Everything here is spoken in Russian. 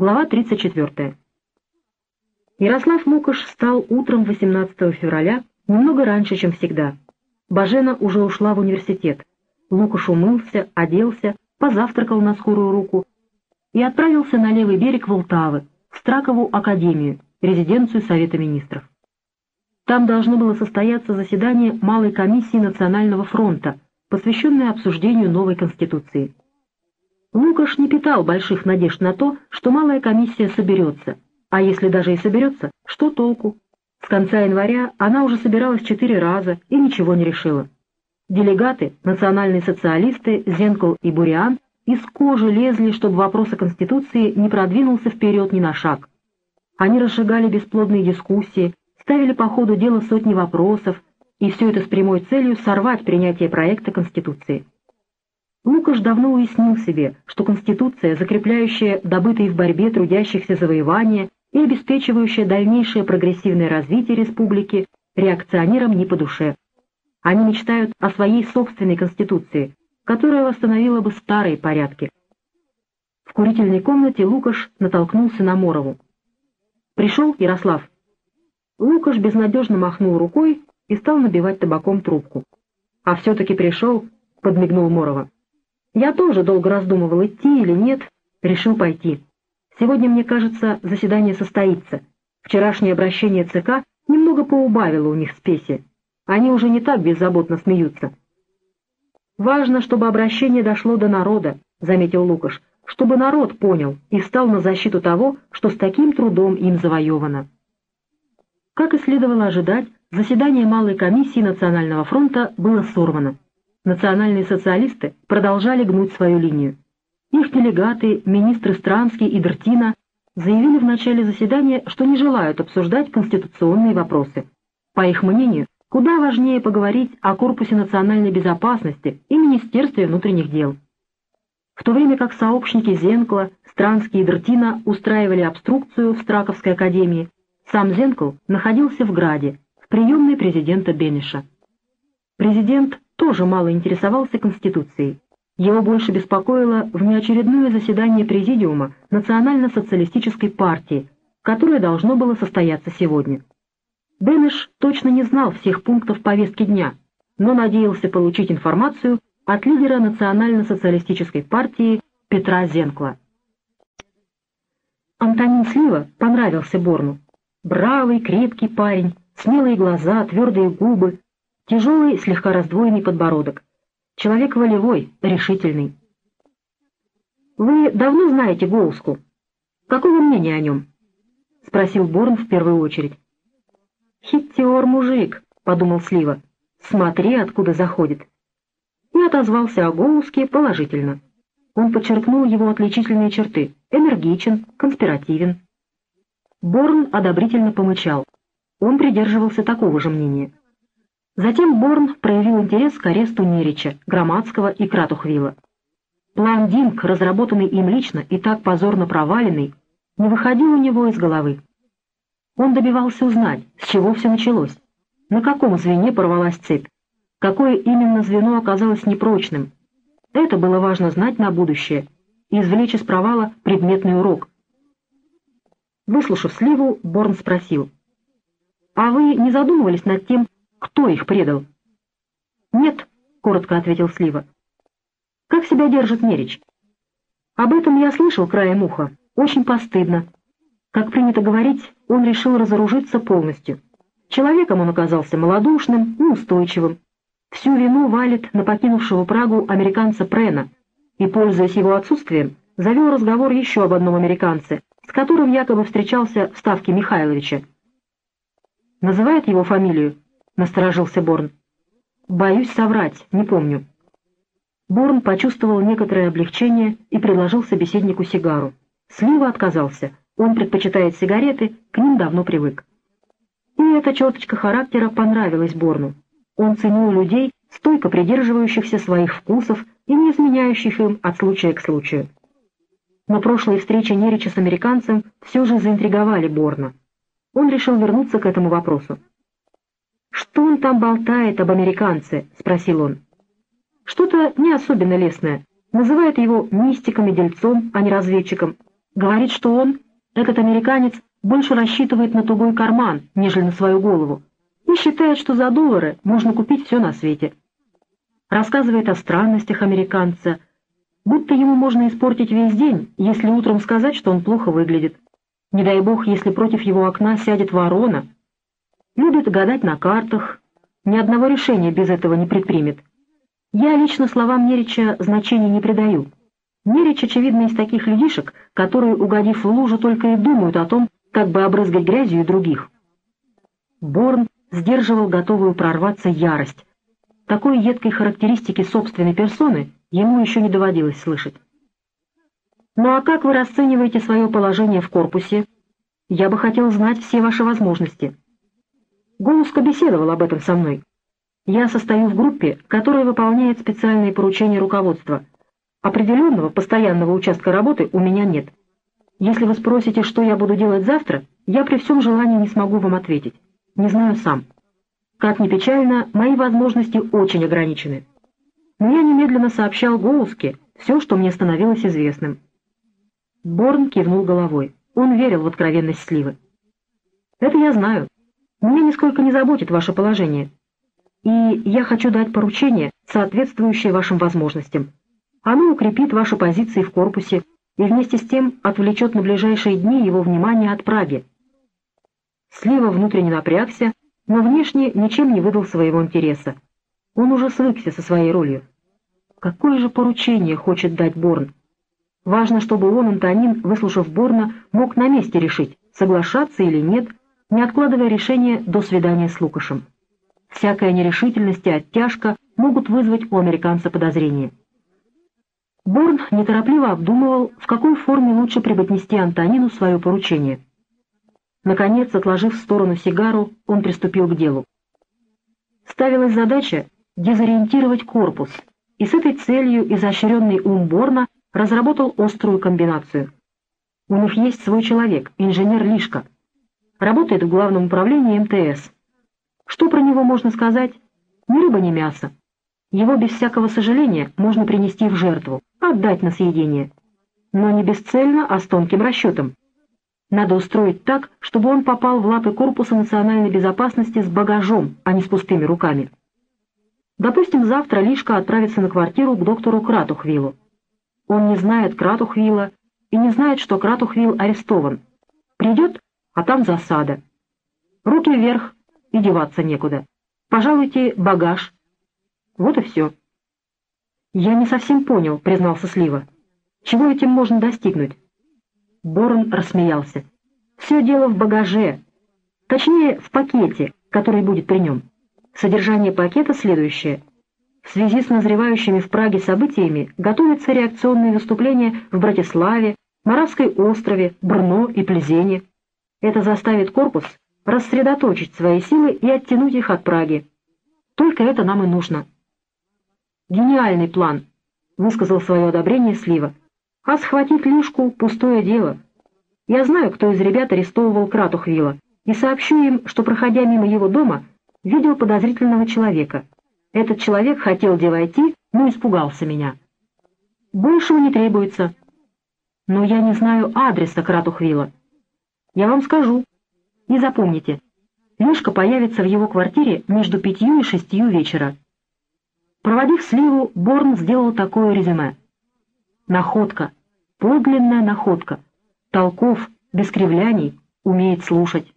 Глава 34. Ярослав Мукаш встал утром 18 февраля, немного раньше, чем всегда. Бажена уже ушла в университет. Лукаш умылся, оделся, позавтракал на скорую руку и отправился на левый берег Волтавы, в Стракову академию, резиденцию Совета министров. Там должно было состояться заседание Малой комиссии Национального фронта, посвященное обсуждению новой Конституции. Лукаш не питал больших надежд на то, что малая комиссия соберется, а если даже и соберется, что толку? С конца января она уже собиралась четыре раза и ничего не решила. Делегаты, национальные социалисты, Зенкл и Буриан, из кожи лезли, чтобы вопрос о Конституции не продвинулся вперед ни на шаг. Они разжигали бесплодные дискуссии, ставили по ходу дела сотни вопросов, и все это с прямой целью сорвать принятие проекта Конституции. Лукаш давно уяснил себе, что Конституция, закрепляющая добытые в борьбе трудящихся завоевания и обеспечивающая дальнейшее прогрессивное развитие республики, реакционерам не по душе. Они мечтают о своей собственной Конституции, которая восстановила бы старые порядки. В курительной комнате Лукаш натолкнулся на Морову. «Пришел Ярослав?» Лукаш безнадежно махнул рукой и стал набивать табаком трубку. «А все-таки пришел», — подмигнул Морова. Я тоже долго раздумывал, идти или нет, решил пойти. Сегодня, мне кажется, заседание состоится. Вчерашнее обращение ЦК немного поубавило у них спеси. Они уже не так беззаботно смеются. «Важно, чтобы обращение дошло до народа», — заметил Лукаш, «чтобы народ понял и встал на защиту того, что с таким трудом им завоевано». Как и следовало ожидать, заседание Малой комиссии Национального фронта было сорвано национальные социалисты продолжали гнуть свою линию. Их делегаты, министры Странский и Дертина, заявили в начале заседания, что не желают обсуждать конституционные вопросы. По их мнению, куда важнее поговорить о Корпусе национальной безопасности и Министерстве внутренних дел. В то время как сообщники Зенкла, Странский и Дертина устраивали обструкцию в Страковской академии, сам Зенкл находился в Граде, в приемной президента Бениша. Президент тоже мало интересовался Конституцией. Его больше беспокоило внеочередное заседание Президиума Национально-социалистической партии, которое должно было состояться сегодня. Бенеш точно не знал всех пунктов повестки дня, но надеялся получить информацию от лидера Национально-социалистической партии Петра Зенкла. Антонин Слива понравился Борну. Бравый, крепкий парень, смелые глаза, твердые губы, Тяжелый, слегка раздвоенный подбородок. Человек волевой, решительный. «Вы давно знаете Гоуску? Какое мнение о нем?» — спросил Борн в первую очередь. «Хиттиор мужик», — подумал Слива. «Смотри, откуда заходит». И отозвался о Гоуске положительно. Он подчеркнул его отличительные черты — энергичен, конспиративен. Борн одобрительно помычал. Он придерживался такого же мнения. Затем Борн проявил интерес к аресту Нерича, Громадского и Кратухвила. План Динг, разработанный им лично и так позорно проваленный, не выходил у него из головы. Он добивался узнать, с чего все началось, на каком звене порвалась цепь, какое именно звено оказалось непрочным. Это было важно знать на будущее и извлечь из провала предметный урок. Выслушав сливу, Борн спросил, «А вы не задумывались над тем, кто их предал? Нет, коротко ответил Слива. Как себя держит Мерич? Об этом я слышал краем уха. Очень постыдно. Как принято говорить, он решил разоружиться полностью. Человеком он оказался малодушным и. Всю вину валит на покинувшего Прагу американца Прена и, пользуясь его отсутствием, завел разговор еще об одном американце, с которым якобы встречался в Ставке Михайловича. Называет его фамилию насторожился Борн. «Боюсь соврать, не помню». Борн почувствовал некоторое облегчение и предложил собеседнику сигару. Слива отказался, он предпочитает сигареты, к ним давно привык. И эта черточка характера понравилась Борну. Он ценил людей, стойко придерживающихся своих вкусов и не изменяющих им от случая к случаю. Но прошлые встречи Нерича с американцем все же заинтриговали Борна. Он решил вернуться к этому вопросу. «Что он там болтает об американце?» — спросил он. «Что-то не особенно лестное. Называет его мистиком и дельцом, а не разведчиком. Говорит, что он, этот американец, больше рассчитывает на тугой карман, нежели на свою голову, и считает, что за доллары можно купить все на свете. Рассказывает о странностях американца, будто ему можно испортить весь день, если утром сказать, что он плохо выглядит. Не дай бог, если против его окна сядет ворона. Любит гадать на картах, ни одного решения без этого не предпримет. Я лично словам Нерича значения не придаю. Нерич, очевидно, из таких людишек, которые, угодив в лужу, только и думают о том, как бы обрызгать грязью и других. Борн сдерживал готовую прорваться ярость. Такой едкой характеристики собственной персоны ему еще не доводилось слышать. «Ну а как вы расцениваете свое положение в корпусе? Я бы хотел знать все ваши возможности». Голуско беседовал об этом со мной. Я состою в группе, которая выполняет специальные поручения руководства. Определенного постоянного участка работы у меня нет. Если вы спросите, что я буду делать завтра, я при всем желании не смогу вам ответить. Не знаю сам. Как ни печально, мои возможности очень ограничены. Я немедленно сообщал Гоуске все, что мне становилось известным. Борн кивнул головой. Он верил в откровенность Сливы. «Это я знаю. Меня нисколько не заботит ваше положение и я хочу дать поручение, соответствующее вашим возможностям. Оно укрепит ваши позиции в корпусе и вместе с тем отвлечет на ближайшие дни его внимание от Праги. Слива внутренне напрягся, но внешне ничем не выдал своего интереса. Он уже свыкся со своей ролью. Какое же поручение хочет дать Борн? Важно, чтобы он, Антонин, выслушав Борна, мог на месте решить, соглашаться или нет, не откладывая решение до свидания с Лукашем. Всякая нерешительность и оттяжка могут вызвать у американца подозрение. Борн неторопливо обдумывал, в какой форме лучше преподнести Антонину свое поручение. Наконец, отложив в сторону сигару, он приступил к делу. Ставилась задача дезориентировать корпус, и с этой целью изощренный ум Борна разработал острую комбинацию. У них есть свой человек, инженер Лишка. Работает в главном управлении МТС. Что про него можно сказать? Ни рыба, ни мясо. Его без всякого сожаления можно принести в жертву, отдать на съедение. Но не бесцельно, а с тонким расчетом. Надо устроить так, чтобы он попал в лапы Корпуса национальной безопасности с багажом, а не с пустыми руками. Допустим, завтра Лишка отправится на квартиру к доктору Кратухвиллу. Он не знает Кратухвилла и не знает, что Кратухвилл арестован. Придет, а там засада. Руки вверх, и деваться некуда. Пожалуйте багаж. Вот и все. Я не совсем понял, признался Слива. Чего этим можно достигнуть? Борн рассмеялся. Все дело в багаже. Точнее, в пакете, который будет при нем. Содержание пакета следующее. В связи с назревающими в Праге событиями готовятся реакционные выступления в Братиславе, Моравской острове, Брно и Плезене. Это заставит корпус рассредоточить свои силы и оттянуть их от Праги. Только это нам и нужно. Гениальный план, высказал свое одобрение Слива. А схватить Лишку — пустое дело. Я знаю, кто из ребят арестовывал Кратухвила, и сообщу им, что, проходя мимо его дома, видел подозрительного человека. Этот человек хотел где войти, но испугался меня. Большего не требуется. Но я не знаю адреса Кратухвила. Я вам скажу. И запомните, Лешка появится в его квартире между пятью и шестью вечера. Проводив сливу, Борн сделал такое резюме. Находка, подлинная находка. Толков, без кривляний, умеет слушать.